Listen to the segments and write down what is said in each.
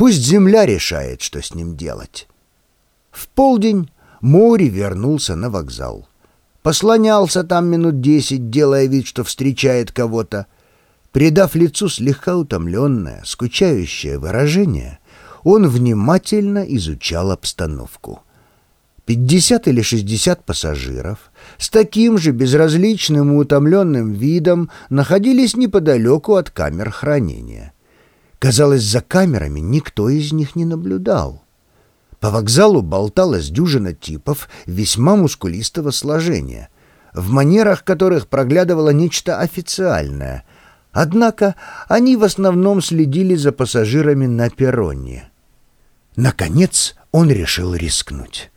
Пусть земля решает, что с ним делать. В полдень Мори вернулся на вокзал. Послонялся там минут десять, делая вид, что встречает кого-то. Придав лицу слегка утомленное, скучающее выражение, он внимательно изучал обстановку. Пятьдесят или шестьдесят пассажиров с таким же безразличным и утомленным видом находились неподалеку от камер хранения. Казалось, за камерами никто из них не наблюдал. По вокзалу болталась дюжина типов весьма мускулистого сложения, в манерах которых проглядывало нечто официальное. Однако они в основном следили за пассажирами на перроне. Наконец он решил рискнуть.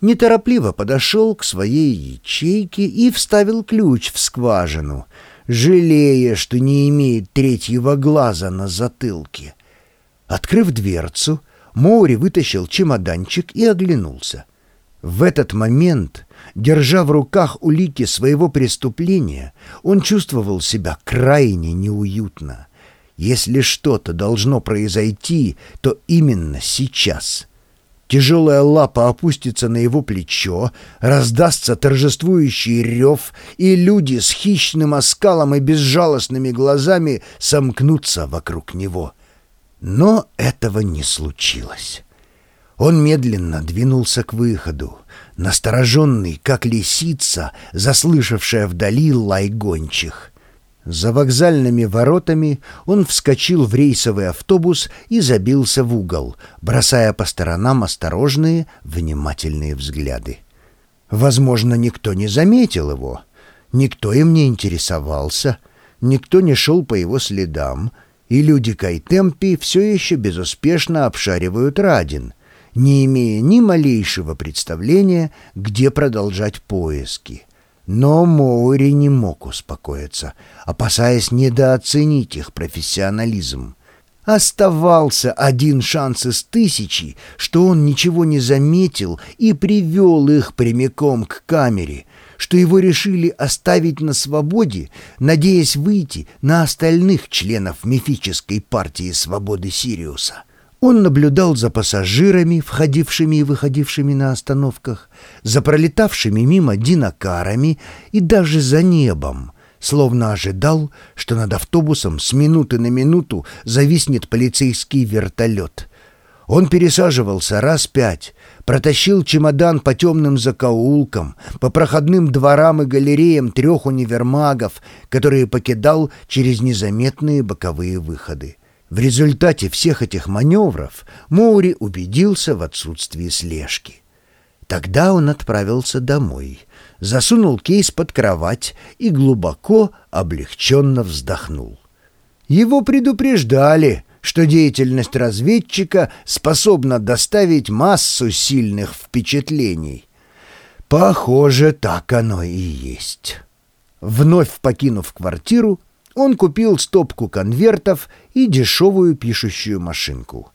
Неторопливо подошел к своей ячейке и вставил ключ в скважину, жалея, что не имеет третьего глаза на затылке. Открыв дверцу, Моури вытащил чемоданчик и оглянулся. В этот момент, держа в руках улики своего преступления, он чувствовал себя крайне неуютно. Если что-то должно произойти, то именно сейчас. Тяжелая лапа опустится на его плечо, раздастся торжествующий рев, и люди с хищным оскалом и безжалостными глазами сомкнутся вокруг него — но этого не случилось. Он медленно двинулся к выходу, настороженный, как лисица, заслышавшая вдали лай гончих. За вокзальными воротами он вскочил в рейсовый автобус и забился в угол, бросая по сторонам осторожные, внимательные взгляды. Возможно, никто не заметил его, никто им не интересовался, никто не шел по его следам — и люди Кайтемпи все еще безуспешно обшаривают Радин, не имея ни малейшего представления, где продолжать поиски. Но Моури не мог успокоиться, опасаясь недооценить их профессионализм. Оставался один шанс из тысячи, что он ничего не заметил и привел их прямиком к камере, что его решили оставить на свободе, надеясь выйти на остальных членов мифической партии свободы Сириуса. Он наблюдал за пассажирами, входившими и выходившими на остановках, за пролетавшими мимо динокарами и даже за небом, словно ожидал, что над автобусом с минуты на минуту зависнет полицейский вертолет — он пересаживался раз пять, протащил чемодан по темным закоулкам, по проходным дворам и галереям трех универмагов, которые покидал через незаметные боковые выходы. В результате всех этих маневров Моури убедился в отсутствии слежки. Тогда он отправился домой, засунул кейс под кровать и глубоко, облегченно вздохнул. Его предупреждали — что деятельность разведчика способна доставить массу сильных впечатлений. Похоже, так оно и есть. Вновь покинув квартиру, он купил стопку конвертов и дешевую пишущую машинку.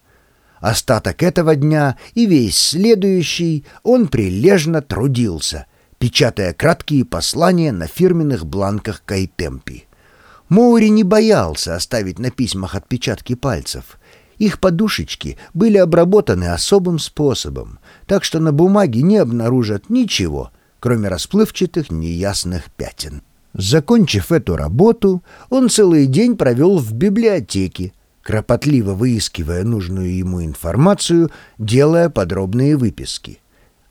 Остаток этого дня и весь следующий он прилежно трудился, печатая краткие послания на фирменных бланках Кайтемпи. Моури не боялся оставить на письмах отпечатки пальцев. Их подушечки были обработаны особым способом, так что на бумаге не обнаружат ничего, кроме расплывчатых неясных пятен. Закончив эту работу, он целый день провел в библиотеке, кропотливо выискивая нужную ему информацию, делая подробные выписки.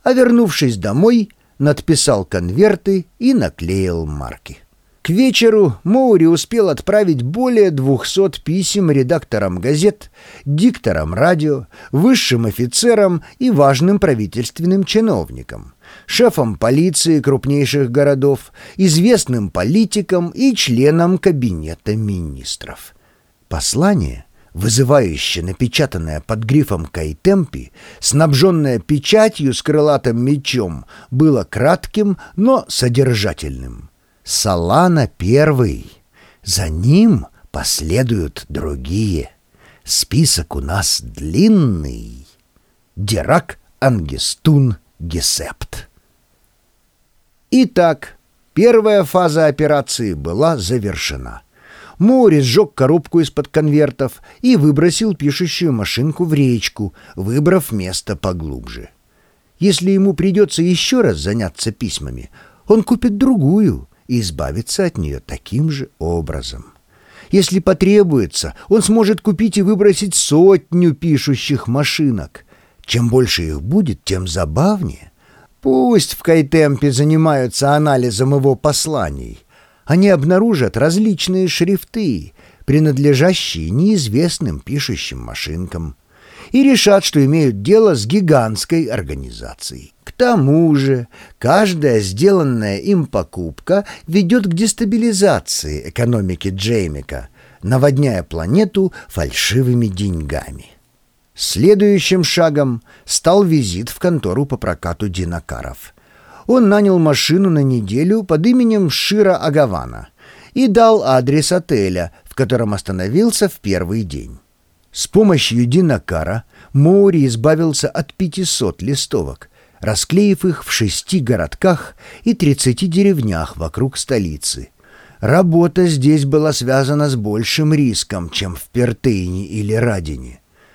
А вернувшись домой, надписал конверты и наклеил марки. К вечеру Моури успел отправить более 200 писем редакторам газет, дикторам радио, высшим офицерам и важным правительственным чиновникам, шефам полиции крупнейших городов, известным политикам и членам кабинета министров. Послание — вызывающе напечатанное под грифом «Кайтемпи», снабженное печатью с крылатым мечом, было кратким, но содержательным. Салана первый. За ним последуют другие. Список у нас длинный. Дирак Ангестун Гесепт. Итак, первая фаза операции была завершена. Мори сжег коробку из-под конвертов и выбросил пишущую машинку в речку, выбрав место поглубже. Если ему придется еще раз заняться письмами, он купит другую и избавится от нее таким же образом. Если потребуется, он сможет купить и выбросить сотню пишущих машинок. Чем больше их будет, тем забавнее. Пусть в Кайтемпе занимаются анализом его посланий. Они обнаружат различные шрифты, принадлежащие неизвестным пишущим машинкам, и решат, что имеют дело с гигантской организацией. Тому же, каждая сделанная им покупка ведет к дестабилизации экономики Джеймика, наводняя планету фальшивыми деньгами. Следующим шагом стал визит в контору по прокату динокаров. Он нанял машину на неделю под именем Шира Агавана и дал адрес отеля, в котором остановился в первый день. С помощью динокара Моури избавился от 500 листовок, расклеив их в шести городках и 30 деревнях вокруг столицы. Работа здесь была связана с большим риском, чем в Пертейне или Радине.